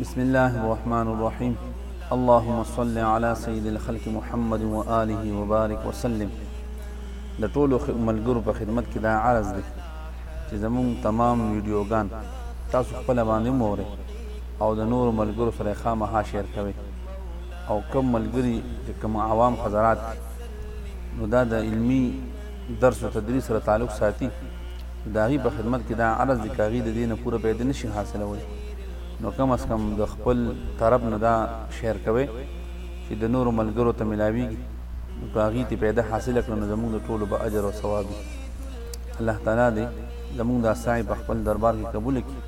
بسم الله الرحمن الرحيم اللهم صل على سيد الخلق محمد وآله وبارك وسلم د ټولو ملګرو په خدمت کې دا عرض دی چې زموږ تمام ویډیوګان تاسو خپل باندې موري او د نور ملګرو سره خامخا شیر کوي او کم ملګری چې کم عوام حضرات نو دا د علمی درس او تدریس سره تعلق ساتي چې د هغوی په خدمت کې دا عرض دی که هغوی د دې نه پوره فائده نه شي حاصلولی نو کم از کم د خپل طرف نه دا شیر کوئ چې د نورو ملګرو ته ملاویږي نو که هغوی ترې فائده حاصله کړه نو زموږ د ټولو به اجر او ثواب وي الله تعالی دې زموږ دا سعی په خپل دربار کې قبول کړي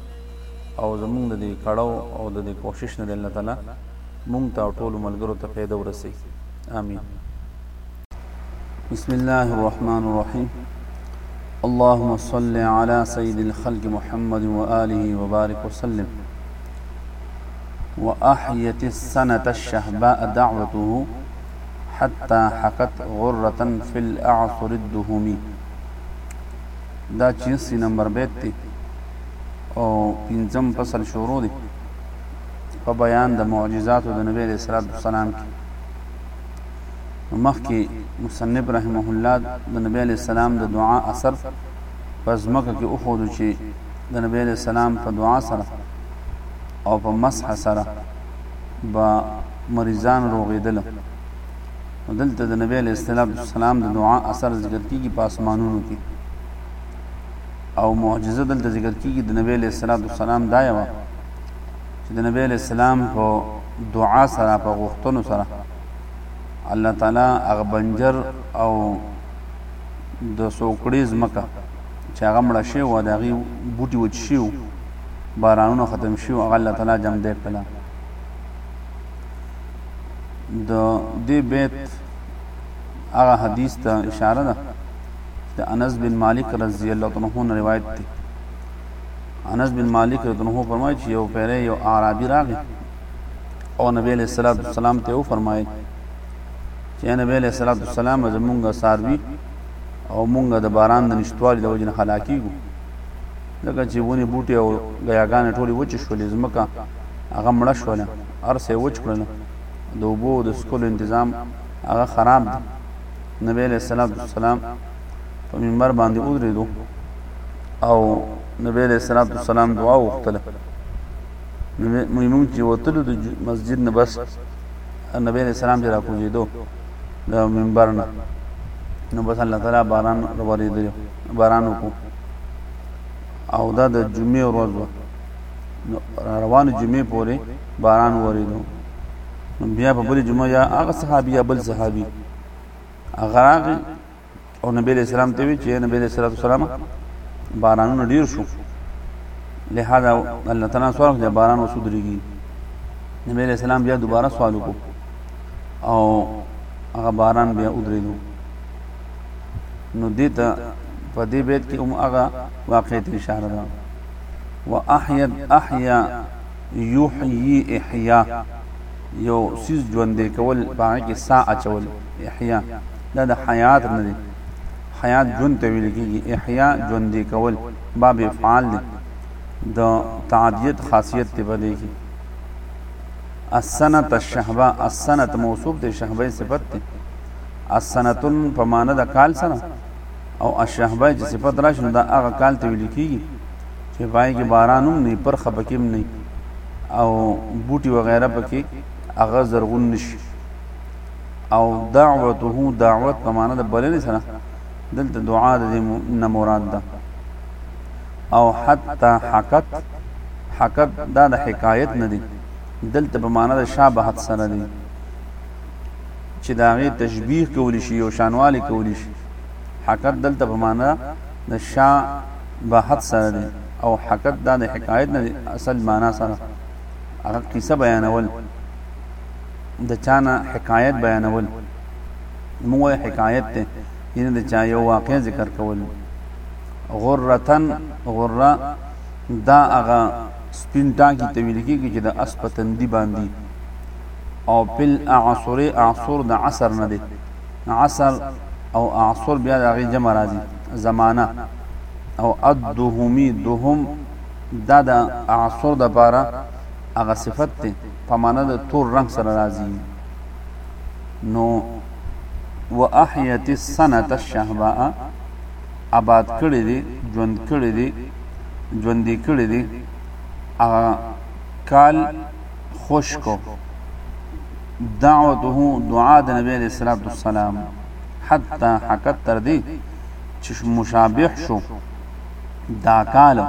او زمونږ د دې کړو او د دې کوشش نه د الله تعالی مونږ ته ټول ملګرو ته پیدا ورسي امين بسم الله الرحمن الرحيم اللهم صل على سيد الخلق محمد وآله وبارك وسلم وأحيت السنة الشهباء دعوته حتى حقت غرة في الأعصر الدهمي دا چیسی نمبر بیت دی او پنځم فصل شروع دی په بیان د معجزاتو د نبی رسول الله صلی الله علیه وسلم کې نو مخکې مصنف رحمه الله د نبی علیه السلام د دعا اثر په ځمکه کې وښودو چې د نبی علیه السلام په دعا سره او په مسح سره به مریضان روغېدل نو دلته د نبی علیه السلام د دعا اثر ذکر کیږي په اسمانونو کې او معجزه دلته ذکر کیږي د نبی علیه السلام دا یوه چې د نبی علیه السلام په دعا سره په غوښتنو سره الله تعالی هغه بنجر او د سوکړې ځمکه چې هغه مړه شوې وه د هغې بوټي وچ شوي وو بارانونه ختم شوي وو هغه الله تعالی جمدی کړله د دې بیت هغه حدیث ته اشاره ده چې د انس بن مالک رضی الله عنه نه روایت دی انس بن مالک رضی الله عنه فرمایي چې یو پیری یو اعرابي راغی او نبی علیہ الصلوۃ والسلام ته و فرمایل چې نبی علیہ الصلوۃ والسلام زمونږه ساروي او مونږه د باران د نشټوالي د وجنه هلاکیږو لکه چې ونی بوټي او غیاګان ټولې وچ شولې زمکه هغه مړ شوله ارسه وچ کړل د وبو د سکول تنظیم هغه خراب دی نبی علیہ الصلوۃ والسلام په منبر باندې ودرېدو او نبی علیہ الصلوۃ والسلام دعا وکړه نو موږ چې وتلو د مسجد نه بس نبی علیہ السلام چې راکوزیدو د منبر نه نو بس الله تعالی باران ورېدل باران وکړو او دا د جمعې ورځ وه نو روان جمعې پورې باران ورېدو نو بیا په بل جمعه یا هغه صحابي یا بل صحابي هغه او نبی علیہ السلام ته وی چې نبی علیہ الصلوۃ والسلام بارانونه ډیر شو لہذا الله تعالی سوال چې باران وسودريږي نبی علیہ السلام بیا دوباره سوال وکړو او هغه باران بیا ودرېدو نو دې ته په دې بیت کې هم هغه واقعیت اشاره ده واحیا احیا یحیی احیا یو سیز ژوندې کول پاره کې سا اچول احیا دا د حیات نه دی حیات ژوند ته ویل کېږي احیا ژوندې کول باب افعال دی د تعدیت خاصیت دی په دې کې السنه الشهبه السنه موصوف دی شهبه صفت دی السنتون په معنی د کال سره او الشهبه چې صفت راشي دا هغه کال ته ویل کېږي چې پای کې باران هم نه پر خپکیم نه او بوټي وغیرہ پکې هغه زرغون نشي او دعوته دعوت په معنا د بلنې سره دلته دعا د نه مراد ده او حتا حقت حقت دا د حکایت نه دی دلته په معنا د شابهت سره دی چې دا غي تشبیه کولی شي او شانوالی کولی شي حقت دلته په معنا د شا بهت سره دی او حکت دا د حکایت نه اصل معنا سره هغه قصه بیانول د چانه حکایت بیانول مو حکایت ته یعنی د چا یو واقع ذکر کول غرتن غره دا هغه سپین ټاکی ته ویل کېږي چې د اسپتندی باندې او پل اعصر اعصر د عصر نه دی عصر او اعصر بیا د هغې جمع راځي زمانه او الدهمي دهم دا د اعصر دپاره هغه صفت دی په معنا د تور رنګ سره راځي نو واحیت السنه الشهباء آباد کړی دی ژوند کړی دی ژوندې کړی دی هغه کال خوش کو دعوته دعا د نبی علیہ الصلوۃ والسلام حتا حقت تر دې چې مشابه شو دا کال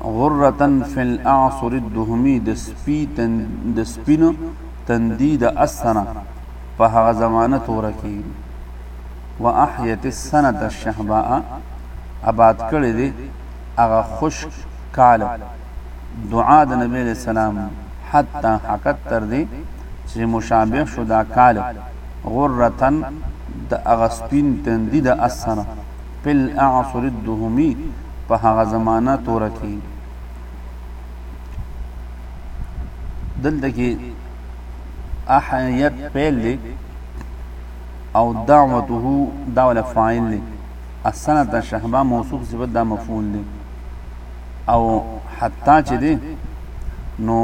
غرتن فی الاعصر الدهمی د سپی تن د سپینو تندی د اسنه په هغه زمانه تور کې واحیت السنه الشهباء آباد کړی دی هغه خوش کال دعا د نبی علیہ السلام حتی حقت تر دی چې مشابه شو دا کال غرتن د اغسپین تندی د اسره پل اعصر الدهمی په هغه زمانہ تور کې دلته کې احیت پیل دی او دعوته دا ولا فاعل دی السنه شهبا موصوف صفت دا مفعول دی او حتا چې دی نو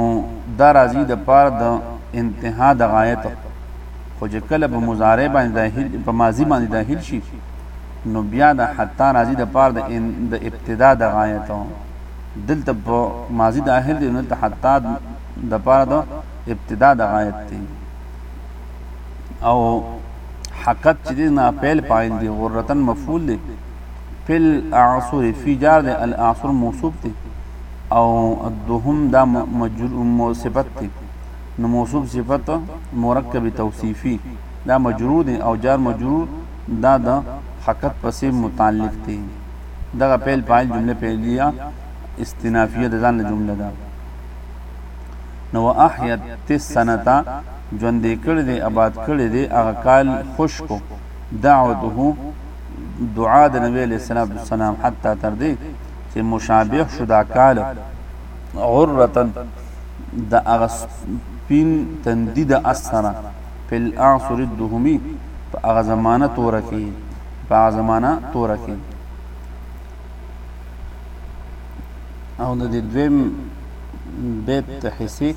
دا راځي د پار د انتها د غایت خو چې کله په مضارع باندې داخل په ماضی باندې داخل شي نو بیا د حتا راځي د پار د د ابتدا د غایت دلته په ماضی داخل دی نو ته حتا د پار د ابتدا د غایت دی او حقت چې نه پیل پایل دی غرتن مفعول دی فی الاعصر فی جار دی الاعصر موصوب دی او دوهم دا مجرور صفت دی نو موصوب صفت مرکب توصیفی دا مجرور دی او جار مجرور دا د حقت پسې متعلق دی دغه پیل پایل جمله پیلیه استنافیه د ځان جمله ده نو احیت تسنتا ژوندې کړې دې آباد کړې دې هغه کال خوش کو دعوته دعا د نبی علیہ الصلوۃ والسلام حتی تر دې چې مشابه شو دا کال عرتن د هغه سپین تندی د اثره په الاعصر الدهمی په هغه زمانہ تور کې په هغه زمانہ تور کې او د دویم بیت حصے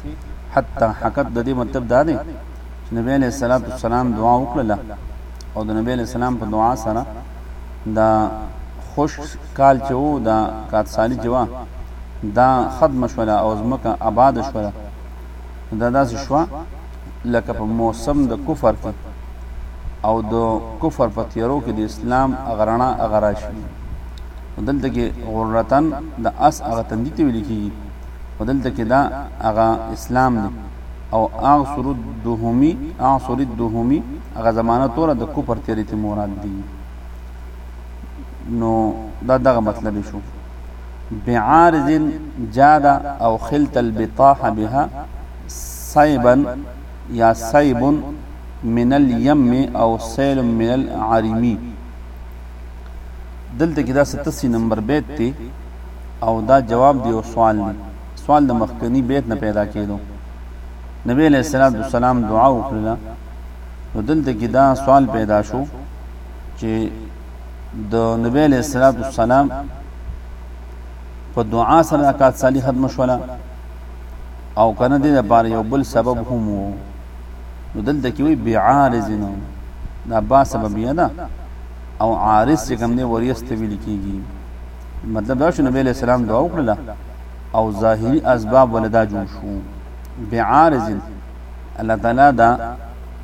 حتی حقت د دې مطلب دا دی چې نبی علیه الصلاة والسلام دعا وکړله او د نبی علیه السلام په دعا سره د خوش کال چې وو د کاتسالي چې وه دا ختمه شوله او ځمکه آباده شوله دا داسې شوه لکه په موسم د کفر کې او د کفر په تیرو کې د اسلام هغه رڼا هغه راشي دلته کې غرتن د اس هغه تندي ته ویل کېږي او دلته کې دا هغه اسلام دی او اعصر الدهمي اعصر الدهمي هغه زمانه توره د کوپر تیری ته مراد دي نو دا دغه مطلب شو بعارض جاد او خلت البطاح بها صيبا یا صيب من اليم او سيل من العرمي دلته کې دا 87 نمبر بیت دی او دا جواب دی او سوال دی سوال د مخکنی بیت نه پیدا کېدو نبی علیہ الصلوۃ والسلام دعا وکړه نو دلته کې دا سوال پیدا شو چې د نبی علیہ الصلوۃ والسلام په دعا سره رکعات صالح ختم شولا او کنه دې لپاره یو بل سبب هم وو نو دلته کې وی بعارض نه دا با سبب یا ده او عارض چې کوم دی وریست ویل کیږي مطلب دا شو نبی علیہ السلام دعا وکړه او ظاهری اسباب ولدا جوړ شو بعارض الله تعالی دا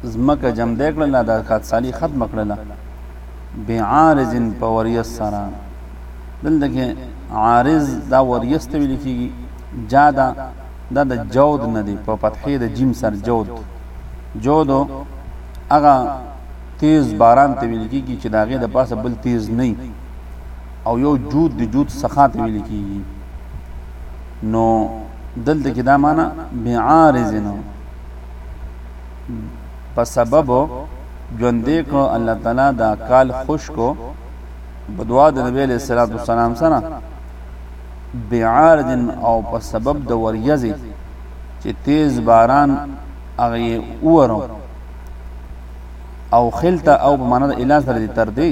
زمکه جم دې کړل دا خاط سالی ختم کړل بعارض په وریس سره دلته کې عارض دا وریس ته ویل کیږي جادا دا د جود نه دی په فتحې د جیم سر جود جود هغه تیز باران ته ویل کیږي چې داغه د پاسه بل تیز نه او یو جود د جود سخا ته ویل کیږي نو دلته کې دا معنا بعارض نو په سبب ژوندې کو الله تعالی دا کال خوش کو بدوا د نبی له صلوات والسلام سره بعارض او په سبب د وریځې چې تیز باران هغه اورو او خلته او په معنا د اله سره تر دی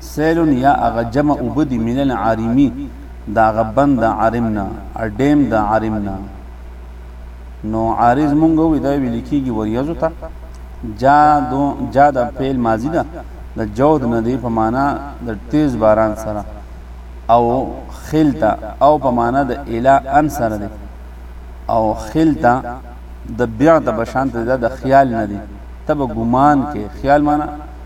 سیل یا هغه جمع اوبه دي من العارمي د هغه بند د عارم نه ډیم د عارم نه نو عارض مونږ وې دا ویل کېږي وریځو ته جا دو جا د فعل ماضی ده د جود نه دی په معنا د تیز باران سره او خلتا او په معنا د اله ان سره دی او خلتا د بیا د بشان ته د خیال نه دی تب ګمان کې خیال معنا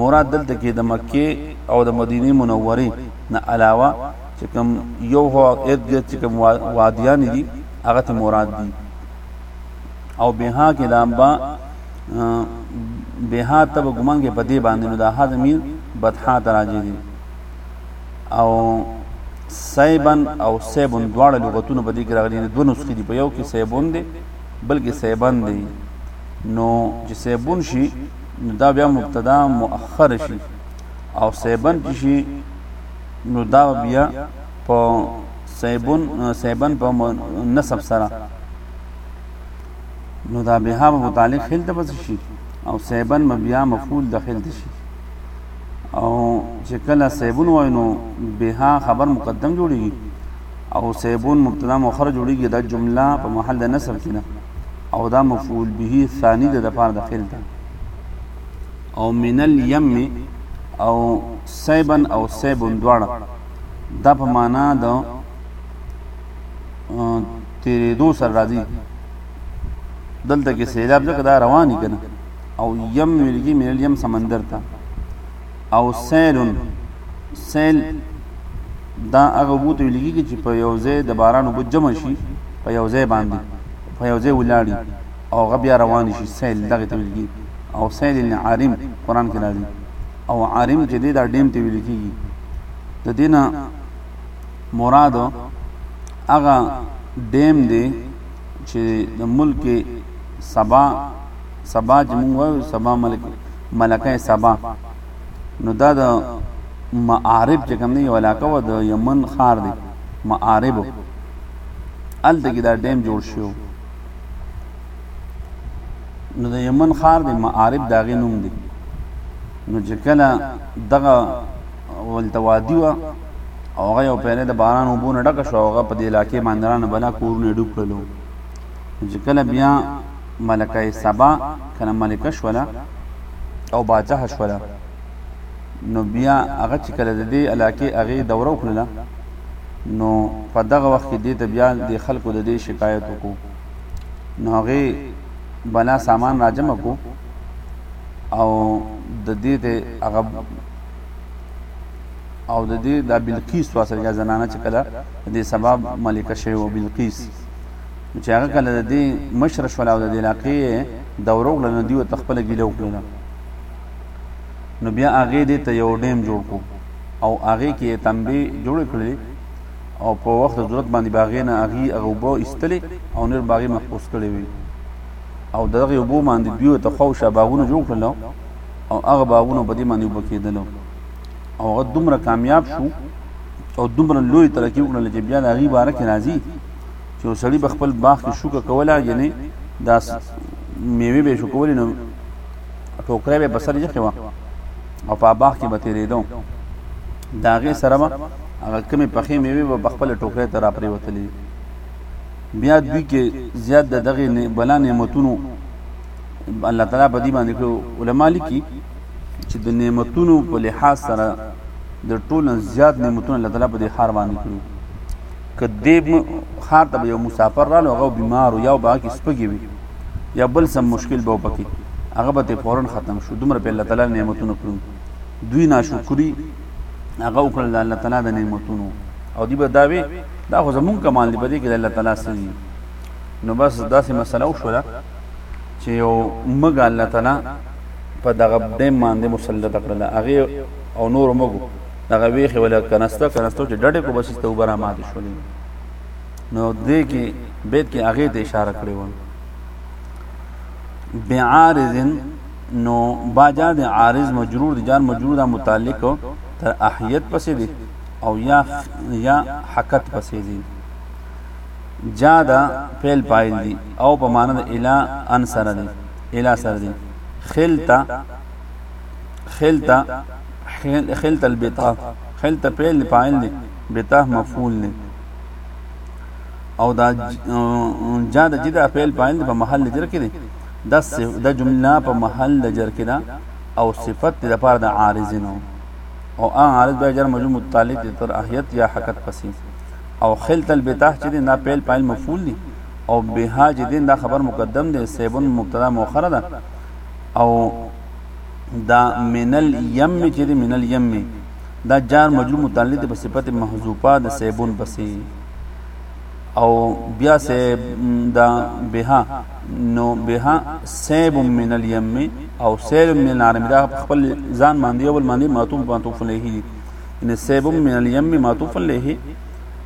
مراد دلته کې د مکه او د مدینه منورې نه علاوه چې کوم یو هو ارد ګرد چې کوم وادیان دي هغه ته مراد دي او بها کې دا با بها تب ګمان کې پدې باندې نو دا ها زمير بدحا تراجي دي او سیبن او سیبن دواړه لغتونه په دې کې راغلي دي دوه نسخې دي په یو کې سیبون دي بلکې سیبن دي نو چې سیبون شي نو دا بیا مبتدا مؤخر شي او سیبن چې شي نو دا بیا په سیبن سیبن په نسب سره نو دا بها به متعلق خل ته پس شي او سیبن بیا مفعول د خل ته شي او چې کله سیبون وای نو بها خبر مقدم جوړیږي او سیبون مبتدا مؤخر جوړیږي دا جمله په محل د نسب کې ده او دا مفعول به ثانی ده د پاره د فعل ده او من الیم او سیبن او سیبن دواړه دا په معنا د تیرې دو سر راځي دلته کې سیلاب ځکه دا رواني کنه او یم ویلګي من الیم سمندر ته او سیل سیل دا هغه وو ته ویل کېږي چې په یو ځای د باران وبو جمع شي په یو ځای باندې په یو ځای ولاړي او هغه بیا روان شي سیل دغه ته ویل کېږي او سیل العارم قرآن کې راځي او عارم چې دی دا ډیم ته ویل کېږي د دې نه مراد هغه ډیم دی چې د ملک سبا سبا چې موږ وایو سبا ملک ملکه سبا نو دا د معارب چې کوم دی علاقه و د یمن خار دی معارب ال دګی دا ډیم جوړ شو نو د یمن خار دی معارب داغه نوم دی نو چې کله دغه ولته وادي و او هغه یو پیره د باران وبونه ډک شو هغه په دې علاقې باندې رانه بلا کورونه ډوب کړلو چې کله بیا ملکه سبا کنه ملکه شوله او باچا شوله نو بیا هغه چې کله د دې علاقې هغه دوره وکړه نو په دغه وخت کې دې ته بیا د خلکو د دې شکایت وکړو نو هغه بنا سامان راجم کو او د دې ته هغه او د دې د بلقیس واسره یا زنانه چې کله د سبب ملکه شوی و بلقیس نو چې هغه کله د دې مشر شول او د دې علاقې دوره وکړه نو دیو ته خپله ګیله وکړله نو بیا هغې دې ته یو ډیم جوړ کړو او هغې کې یې تنبې جوړې کړلې او په وخت د ضرورت باندې باغې نه هغې هغه اوبه ایستلې او نور باغې محفوظ کړې وي او دغه اوبو باندې دیو ته خو شا باغونه جوړ کړل او هغه باغونه په دې باندې وب کېدل او هغه دومره کامیاب شو او دومره لوی ترقی وکړل چې بیا د هغې باره کې راځي چې وسړي په خپل باغ کې شوکه کوله یعنی دا میوه به شو کولې نو ټوکرې به بسر یې خوا او په باغ کې به تیرېدو داغه سره به هغه کمی پخې میوه په خپل ټوکرې ته را پرې وتلې بیا دوی کې زیات د دغه بلا نعمتونو الله تعالی په دې باندې کو علما لیکي چې د نعمتونو په لحاظ سره د ټولن زیات نعمتونه الله تعالی په دې خار باندې کړو که دې ښار ته به یو مسافر رالو هغه بیمار او یو باقي سپګي وي یا بل سم مشکل به پکې هغه به ته فورن ختم شو دومره په الله تعالی نعمتونه کړو دوی ناشکری هغه وکړل الله تعالی د نعمتونو او دی به داوي دا خو زمون کمال دی بده کې الله تعالی سړي نو بس داسې مسله وشوله چې یو مګ الله تعالی په دغه دیم باندې مسلط کړل هغه او نور مګو هغه ویخه ولا کنسته کنسته چې ډډه کو بسسته وبره مات شولې نو دې کې بیت کې هغه ته اشاره کړې و بعارضن نو باجا د عارض مجرور د جار مجرور دا متعلق تر احیت پسې دی او یا یا حقت پسې دی جا دا فعل پایل دی او په معنا د الا ان سره دی الا سره دی خلتا خلتا خلتا البتا خلتا پیل فاعل دی بتا مفعول دی او دا جا د جدا فعل فاعل په محل جر کې دی د د جمله په محل د جر کې دا او صفت د لپاره د عارض نو او ان عارض به جر مجموع متعلق تر احیت یا حقت پسې او خلت البتاه چې دا فعل فاعل مفعول دی او بها جدین دا خبر مقدم دی سیبون مبتدا مؤخره ده او دا منل یم چې دی منل یم دا جار مجرور متعلق په صفت محذوفه د سیبون پسې او بیا سیب دا بها نو بها سیب من الیم او سیب من العرم دا خپل ځان باندې اول باندې معطوف معطوف له ان سیب من الیم معطوف له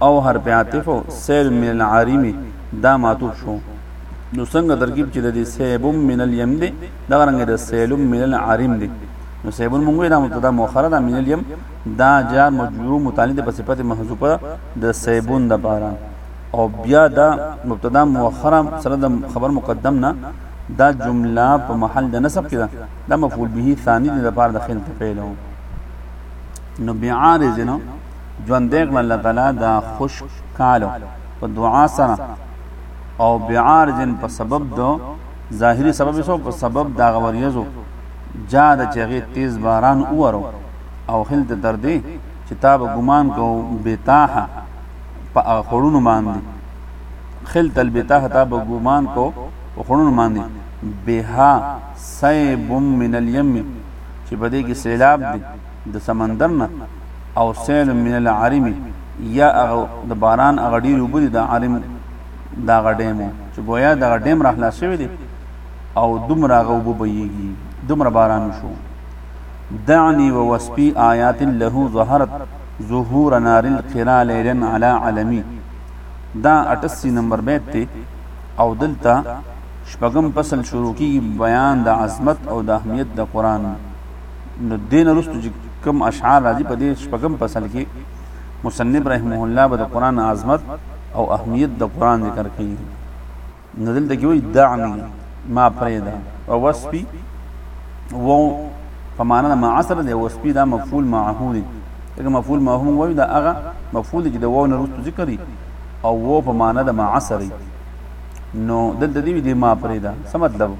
او هر په عاطف سیب من العرم دا معطوف شو نو څنګه ترکیب چې د دې سیب من الیم دی دا رنګ د سیل من العریم دی نو سیب مونږ دا مبتدا مؤخره دا من الیم دا جار مجرور متعلق په صفت محذوفه د سیبون د پاره او بیا دا مبتدا مؤخره سره د خبر مقدم نه دا جمله په محل د نسب کې ده دا مفعول به ثانی د لپاره د خیل ته پیل نو بیعارض نو ژوند دیغ الله تعالی دا خوش کالو په دعا سره او بعارض په سبب دو ظاهری سبب سو په سبب دا غوریزو جا د چغې تیز باران اورو او هل د دردې چې تا به ګمان کو بتاه په خړونو باندې خل تل بتاه تا به ګمان کو په خړونو باندې بها سیب من الیم چې بده کې سیلاب دی د سمندر نه او سیل من العرم یا هغه د باران هغه ډیر اوبه دي د عرم دا غډیمو چې گویا دا غډیم را خلاص شوی دی او دومره هغه اوبه بهیږي دومره باران شو دعني ووسبي آيات له ظهرت ظهور نار القرا ليلا على علمي دا 88 نمبر بیت ته او دلته شپږم فصل شروع کیږي بیان د عظمت او د اهمیت د قران نو دین وروسته چې کوم اشعار راځي په دې شپږم فصل کې مصنف رحمه الله به د قران عظمت او اهمیت د قران ذکر کوي نو دلته کې وایي دعمی ما پرېدا او وصفي و په معنا د معاصر دی وصفي دا مفعول معه دی دغه مفعول معه هم وایي دا هغه مفعول چې د وو نه وروسته ذکر او وو په معنا د معاصر نو دلته دی ما پرېدا څه مطلب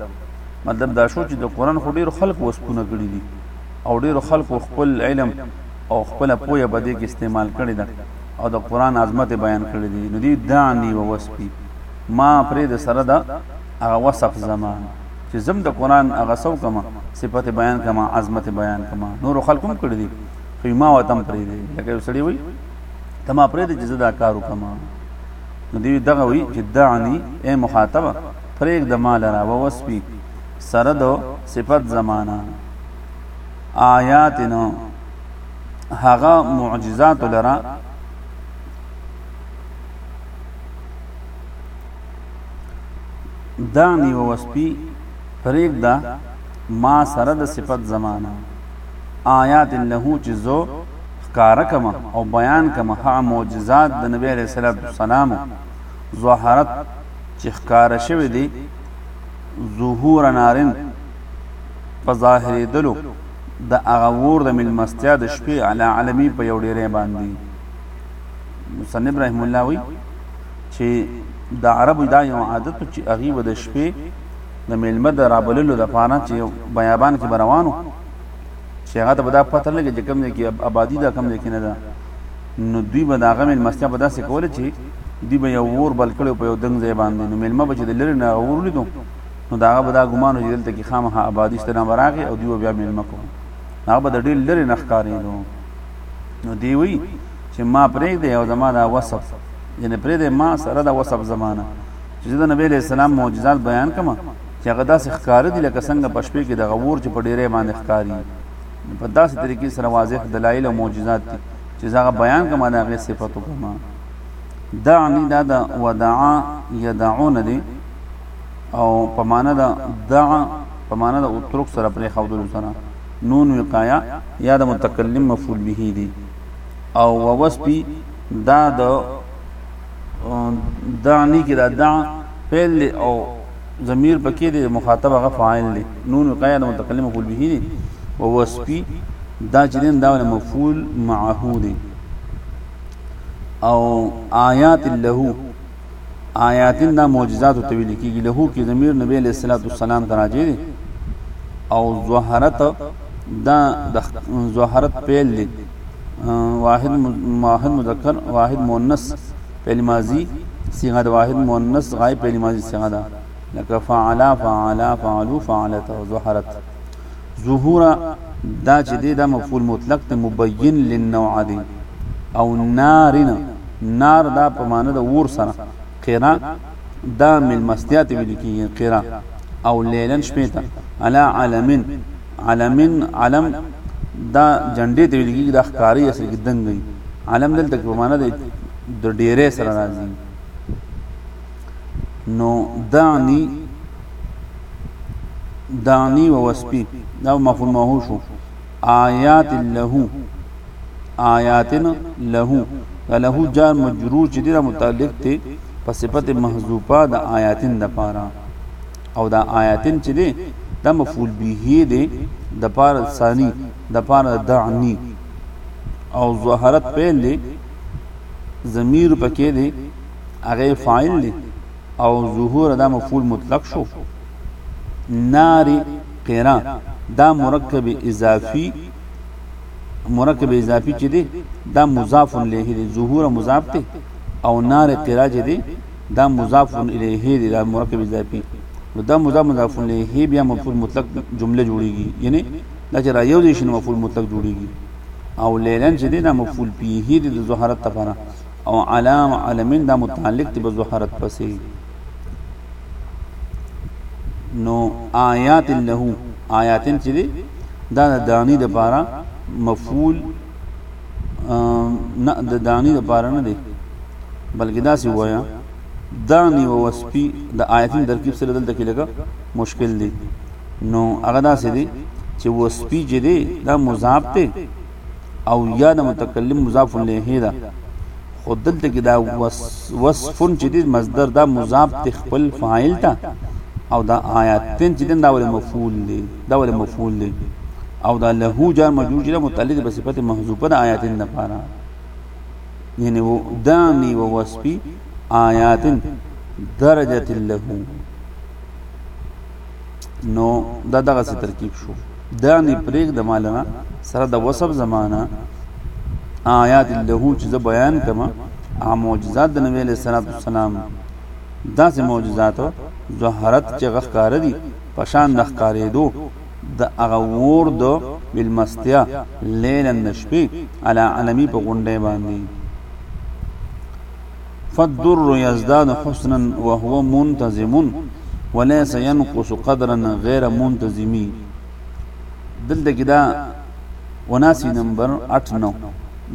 مطلب دا شو چې د قران خو ډیر خلک وسپونه کړی دي او ډیر خلک خپل علم او خپل پوهه په دې کې استعمال کړی ده او د قران عظمت بیان کړی دي نو دي دانی و وسپی ما پرې د سره دا هغه وصف زمان چې زم د قران هغه سو کما صفت بیان کما عظمت بیان کما نور خلکم کړی دي خو ما وتم پرې دي لکه سړی وي تما پرې دي چې زدا کارو کما نو دی دغه وی چې دعنی اے مخاطبه پرېږده ما لره ووسپي سره دو صفت زمانه آیاتنو هغه معجزات لره دانی ووسپي پرېږده ما سره د صفت زمانه آیات له چې زو ښکارا کما او بیان کما ها معجزات د نبی علیہ الصلوۃ والسلام ظهرت چې ښکار شوی دی ظهور نارن په ظاهرې دلو د هغه ور د ملمستیا د شپې علی عالمی په یو ډیره باندې مصنف رحم الله وی چې د عربو دا یو عادت چې هغه و د شپې د ملمه د رابللو د پانه چې بیابان کې روانو چې هغه ته دا پته لګي چې کوم ځای کې آبادی دا کوم ځای کې نه ده نو دوی به داغه ملمستیا په داسې کوله چې دوی به یو ور بل کړو په یو دنګ ځای باندې نو ملما به چې د لری نه ور ولیدو نو داغه به دا ګمان چې دلته کې خامخا آبادی شته نه براغه او دوی بیا ملما کو هغه به د ډیر لری نه ښکارېدو نو دی وی چې ما پرېګ دی او زما دا وصف یعنی پرې دی ما سره دا وصف زمانہ چې د نبی له سلام معجزات بیان کما چې هغه داسې ښکار دي لکه څنګه پښپې کې د غور چې په ډیره باندې ښکاری په داسې طریقې سره واضح دلایل او معجزات دي چې زغه بیان کما دا غي صفاتو کما دعنی دا دا ودعا یدعون دي او په معنا دا دعا په معنا دا اترک سره پرې خودل سره نون وقایا یا د متکلم مفعول به دي او ووسبی دا د دعنی کې دا دع فعل او ضمیر پکې دی مخاطب هغه فاعل دی نون وقایه د متکلم مفعول به دی او وصفی دا چې دین دا مفعول معه دی او آیات له آیات دا معجزات ته ویل کیږي له کې ضمیر نبی علیہ الصلوۃ والسلام دراجه دی او ظهرت دا ظهرت پیل دی واحد واحد مذکر واحد مؤنث فعل ماضی صيغه د واحد مؤنث غائب فعل ماضی صيغه ده لکه فعلا فعلا فعلوا فعلت او ظهرت ظهورا دا چې دی دا مفعول مطلق ته مبین للنوع دی او نارنا نار دا په معنی د ور سره قرا دا ملمستیات ویل کیږي قرا او لیلن شپې ته علا علمن علمن علم دا جنډې ته ویل کېږي دا ښکاری اصل کې دنګ وي علم دلته په معنا د د ډېرې سره راځي نو دعنی دعنی و وسپی دا مفعول ماهو شو آیات له آیات له له جار مجرور چې دا متعلق ته په صفت محذوفه د آیاتن د پاره او دا آیاتن چې دی دا مفعول به دی د پار ثانی د پار دعنی او ظهرت پیل دی ضمیر پکې دی هغه فاعل دی او ظهور دا مفعول مطلق شو نار قرا دا مرکب اضافي مرکب اضافي چې دی دا مضاف الیه دی ظهور مضاف دی او نار قرا چې دی دا مضاف الیه دی دا مرکب اضافي نو دا مضاف مضاف الیه بیا مفعول مطلق جمله جوړیږي یعنی دا چې را یو دي شنو مفعول مطلق جوړیږي او لیلن چې دا مفعول پیه دی د ظهارت لپاره او علام علمین دا متعلق دی په ظهارت پسې نو آیات له آیاتن چې دا د دانی د لپاره مفعول نه د دانی لپاره نه دی بلکې دا سی وایا دانی او وسپی د آیتین ترکیب سره دلته کې لګا مشکل دی نو هغه دا سی دی چې وسپی چې دی دا مضاف ته او یا د متکلم مضاف الیه دا خود دلته کې دا وصفن چې دی مصدر دا مضاف ته خپل فاعل ته او دا آیاتین چې دا ول مفعول دی دا ولې مفعول دی او دا له جار مجرور چې متعلق دی په صفت محذوفه د آیاتین لپاره یعنی و دامی و وصفی آیاتین درجه له نو دا دغه څه ترکیب شو دا نه پرېګ د مالما سره د وصف زمانہ آیات له چې زه بیان کما ا معجزات د نبی له سلام دا سه معجزات ظهرت چې غخکار دي په شان د ښکارېدو د هغه اور د مېلمستیا لیلا د شپې علی علمي په غونډۍ باندې فالدر يزداد حسنا وهو منتظم وليس ينقص قدرا غير منتظمي دلته کې دا 79 نمبر 8 9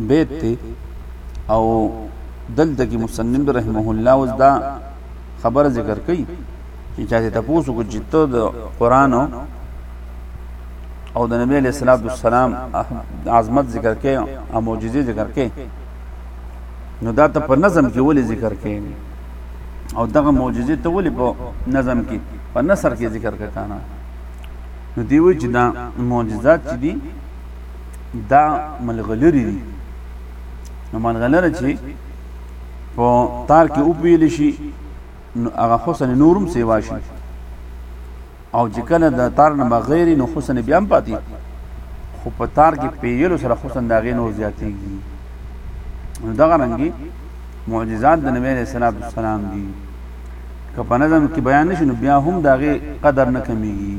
بیت ته او دلته کې مصنف رحمه الله وز دا خبر ذکر کړي چې چا ته تاسو کو چې ته د قران او د نبی علیہ الصلوۃ والسلام عظمت ذکر کې او معجزې ذکر کې نو دا ته په نظم کې ولې ذکر کې او دغه معجزې ته ولې په نظم کې په نثر کې ذکر کې کانا نو دی وی چې دا معجزات چې دي دا ملغلری دي نو ملغلره چې په تار کې او پیل شي نو هغه حسن نور هم سیوا شي او چې کله د تار نه بغیر نو حسن بیا هم پاتې خو په تار کې پیلو سره حسن دا غي نور زیاتېږي نو دغه رنګي معجزات د نبی عليه الصلاه والسلام دي که په نظم کې بیان نشي نو بیا هم دا غي قدر نه کمیږي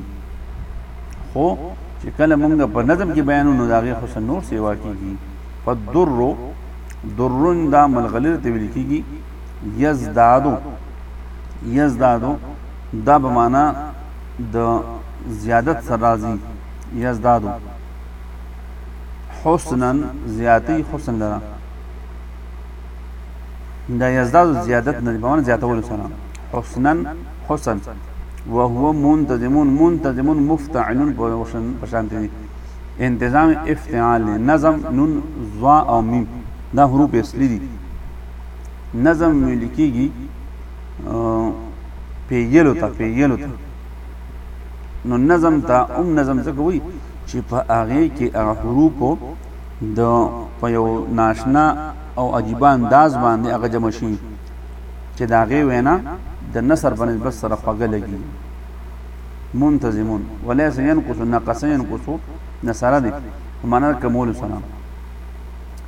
خو چې کله موږ په نظم کې بیانو نو دا غي حسن نور سیوا کیږي فدر درن دا ملغلر ته ویل کیږي یزدادو یزدادو دا به معنا د زیادت سره راځي یزدادو حسنا زیاتی حسن لره دا یزدادو زیادت نه په معنا زیاتولو سره حسنا حسن وهو منتظمون منتظمون مفتعلون په شان دي انتظام افتعال نظم نون ضا او میم دا حروف اصلي دي نظم ویل کېږي پیګلو ته پیګلو ته نو نظم ته هم نظم څه کوي چې په هغه کې هغه حروف د په یو ناشنا او عجیب انداز باندې هغه جمع شي چې دا غي وینا د نصر په نسبت سره خوګه لګي منتظمون وليس ينقص نقص ينقص نصر دي معنا کومول سلام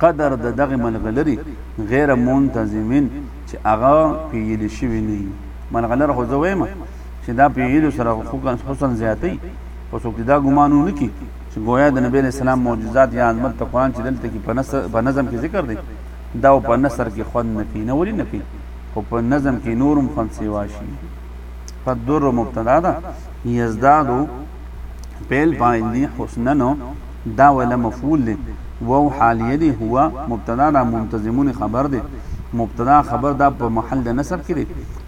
قدر د دغه ملغلري غیر منتظمین چې هغه پیل شوی نه وي ملغلر خو زه وایم چې دا پیل سره خو حسن زیاتی خو څوک دا ګمان نه کی چې گویا د نبی اسلام معجزات یا عظمت په قران چې دلته کې په نظم کې ذکر دی دا په نثر کې خوند نه کوي نه ولي نه کوي خو په نظم کې نورم خوند سیوا شي په دور مبتدا ده یزدادو پیل باندې حسننو دا ویله مفعول دی وو حالیه دی هو مبتدا دا منتظمون خبر دی مبتدا خبر دا په محل د نصب کې دی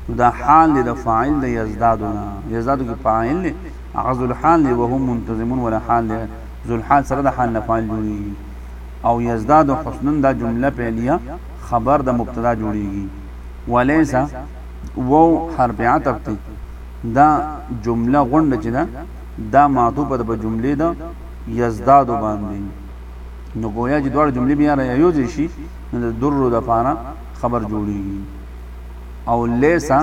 نو دا حال دی د فاعل د یزدادو نه یزدادو کې فاعل دی هغه ذل حال دی وهم منتظمون ولا حال دی ذل حال سره د حال نه فاعل جوړیږي او یزداد حسنن دا جمله فعلیه خبر د مبتدا جوړیږي ولیس وو حرف عطف دی دا جمله غونډه چې دا دا معطوف ده په جملې ده یزداد باندې نو گویا چې دواړه جملې بیا را یو ځای شي نو د درو د پاره خبر جوړیږي او لیسا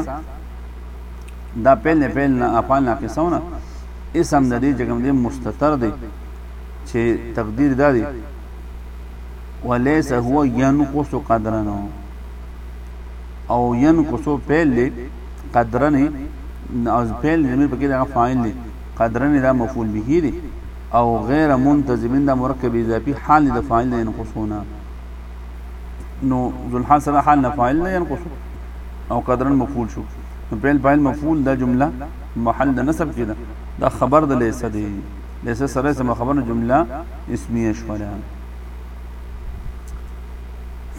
دا پیل نه پیل نه افعال ناقصونه اسم د دې جګم دې مستتر دی چې تقدیر دا دی وليس هو ينقص قدرنا او ينقص پیل قدرن او فعل ضمیر پکې دا فاعل دی قدرن دا مفعول به دی او غیر منتظم دا مرکب اضافي حال د فاعل نه ينقصونه نو ذل حال سره حال نه فاعل نه ينقص او قدرن مفعول شو نو فعل فاعل مفعول دا جمله محل د نصب کې ده دا خبر د لیسه دی لیسه سره سم خبر جمله اسمیه شوه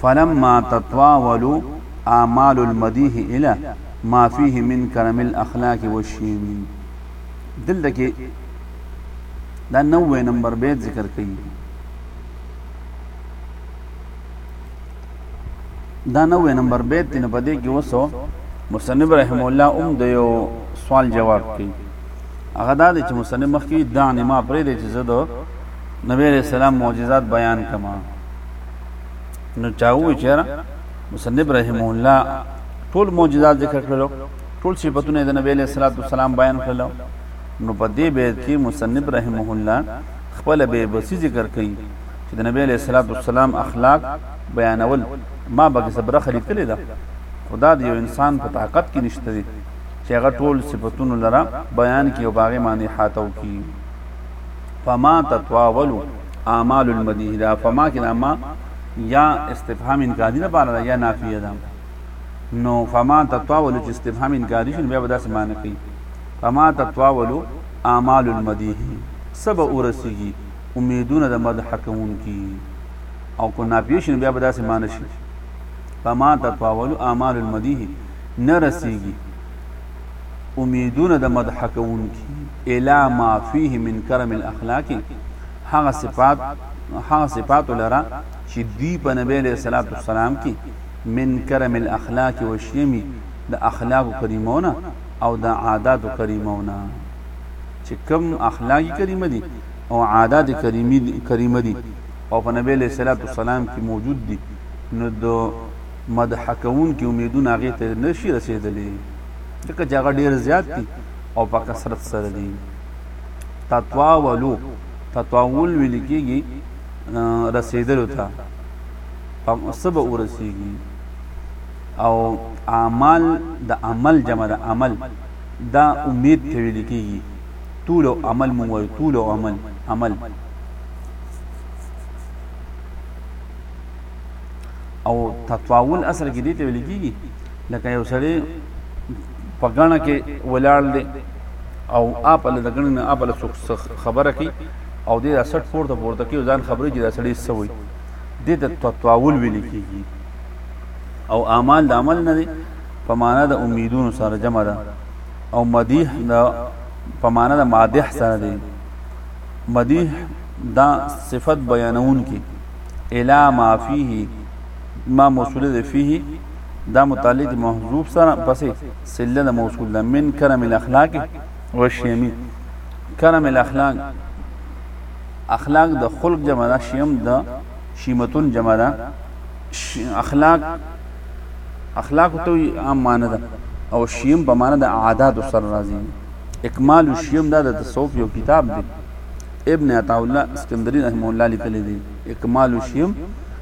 فلما تطاولوا اعمال المديح الى ما فيه من كرم الاخلاق والشيم دلته کې دا 90 نمبر بیت ذکر کړي دا 90 نمبر بیت نه پدې کې وسو مصنف رحم الله اوم د یو سوال جواب کوي هغه دا چې مصنف مخکې دانه ما پرې دې چې زه نبی علیہ السلام معجزات بیان کما نو چاوي چیرې مصنف رحم الله ټول معجزات ذکر کړلو ټول صفاتونه د نبی علیہ الصلوۃ والسلام بیان کړلو نو په دې بیت کې مصنف رحم الله خپل به بسی ذکر کړي چې د نبی علیہ الصلوۃ والسلام اخلاق بیانول ما به صبره خلیق کړی دا خدا دې یو انسان په طاقت کې نشته دی چې هغه ټول صفاتونه لره بیان کې او باغې معنی حاتو کې فما تطاول اعمال المدیه دا فما کې دا ما یا استفهام انکاری نه پاره یا نافیه ده نو فما تطاول چې استفهام انکاری شنو بیا به داسې معنی کوي فما تطاول اعمال المدیه سب اورسیږي امیدونه د مدح کوونکی او کو نافیه شنو بیا به داسې معنی شي فما تطاول اعمال المدیه نه رسیږي امیدونه د مدح کوونکی الا ما فيه من کرم الاخلاق هغه صفات هغه صفات لره چې دی په نبی له صلوات والسلام کې من کرم الاخلاق وشیمی د اخلاق کریمونه او د عادات کریمونه چې کم اخلاقی کریمه دي او عادات کریمه دي او په نبی له صلوات والسلام کې موجود دي نو د مدح کوونکي امیدونه هغې ته نه شي رسېدلی ځکه چې هغه ډېر زیات دي او په کثرت سره دي تطاولو تطاول ویل کېږي رسېدلو ته په څه به ورسېږي او اعمال د عمل جمع د عمل دا امید ته ویل کېږي طول او عمل مو وایو طول او عمل عمل او تطاول اصل کې دي ته ویل کیږي لکه یو سړی په غاڼه کې ولاړ دی او اپل د غاڼې نه اپل خبره کوي او دې اسټ پورته پورته کوي ځان خبرې چې دا سړی سوي دې ته تطاول ویل کیږي او اعمال د عمل نه دي په معنا د امیدونو سره جمع ده او مدیح د په معنا د مادح سره دي مدیح دا صفت بیانون کې الا ما فيه ما موصوله ده فيه دا متعلق محذوف سره پسې سله د موصول ده من کرم الاخلاق او شیمی کرم الاخلاق اخلاق د خلق جمع ده شیم د شیمتون جمع ده اخلاق اخلاق ته عام معنی ده او شیم په معنی د عادات سره راځي اکمال الشیم دا د تصوف یو کتاب دی ابن عطا الله اسکندری رحمه الله لیکلی دی اکمال شیم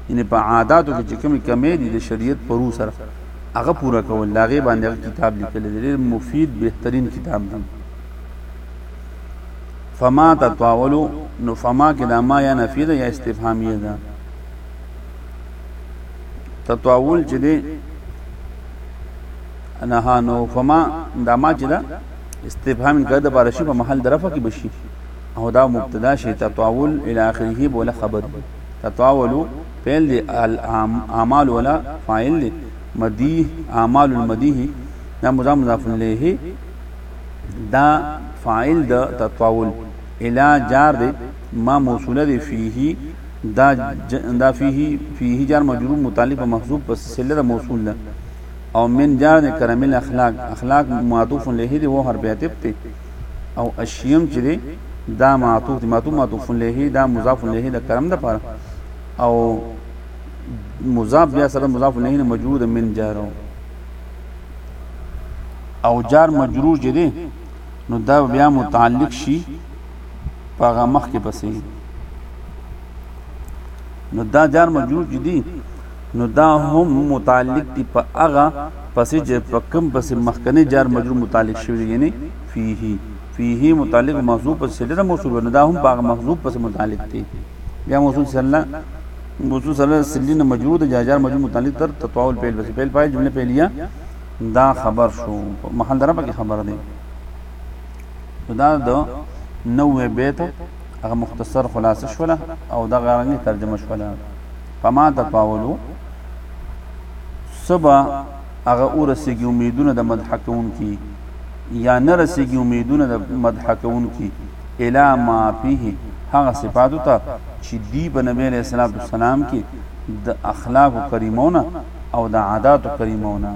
یعنی په عاداتو کې چې کومې کمې دي د شریعت پرو سره هغه پوره کول دا غي باندې کتاب لیکل دی ډېر مفید بهترین کتاب دی فما تطاولو نو فما کې دا ما یا نفی ده یا استفهامیه ده تطاول چې دی نه نو فما دا ما چې دا استفهام کړه د بارشي په محل درفه کې بشي او دا مبتدا شي تطاول الى اخره بوله خبر دی تطاول فعل دی الاعمال ولا فاعل دی مدیه اعمال المدیه دا مضاف مضاف الیه دا فاعل د تطاول الى جار دی ما موصوله دی فيه دا ج... دا فيه فيه جار مجرور متعلق په محذوف پس سله موصول ده او من جار کرم الاخلاق اخلاق معطوف له دی و حرف عطف ته او اشیم چې دی دا معطوف دی معطوف معطوف له دا مضاف له د کرم د پاره او مضاف بیا سره مضاف له نه مجرور من جار او جار مجرور چې دی نو دا بیا متعلق شي پاغه مخ کې پسې نو دا جار مجرور چې دی نو دا هم متعلق دی په هغه پسې چې په کوم پسې مخکنی جار مجرور متعلق شوی دی یعنی فيه فيه متعلق محذوف پسې سره موصوف نو دا هم په هغه محذوف پسې متعلق دی بیا موصوف صلی الله موصوف صلی الله سلین مجرور دی جار مجرور متعلق تر تطاول پیل پسې پیل پای جمله پیلیه دا خبر شو محل درا پکې خبر دی دا د نوې بیت هغه مختصر خلاصه شوله او دا غرنګي ترجمه شوله فما تفاولو سبا هغه ورسېږي امیدونه د مدح کوونکي یا نه رسېږي امیدونه د مدح کوونکي الا ما فيه هغه صفاتو ته چې دی په نبی علیہ الصلوۃ والسلام کې د اخلاق کریمونه او د عادات کریمونه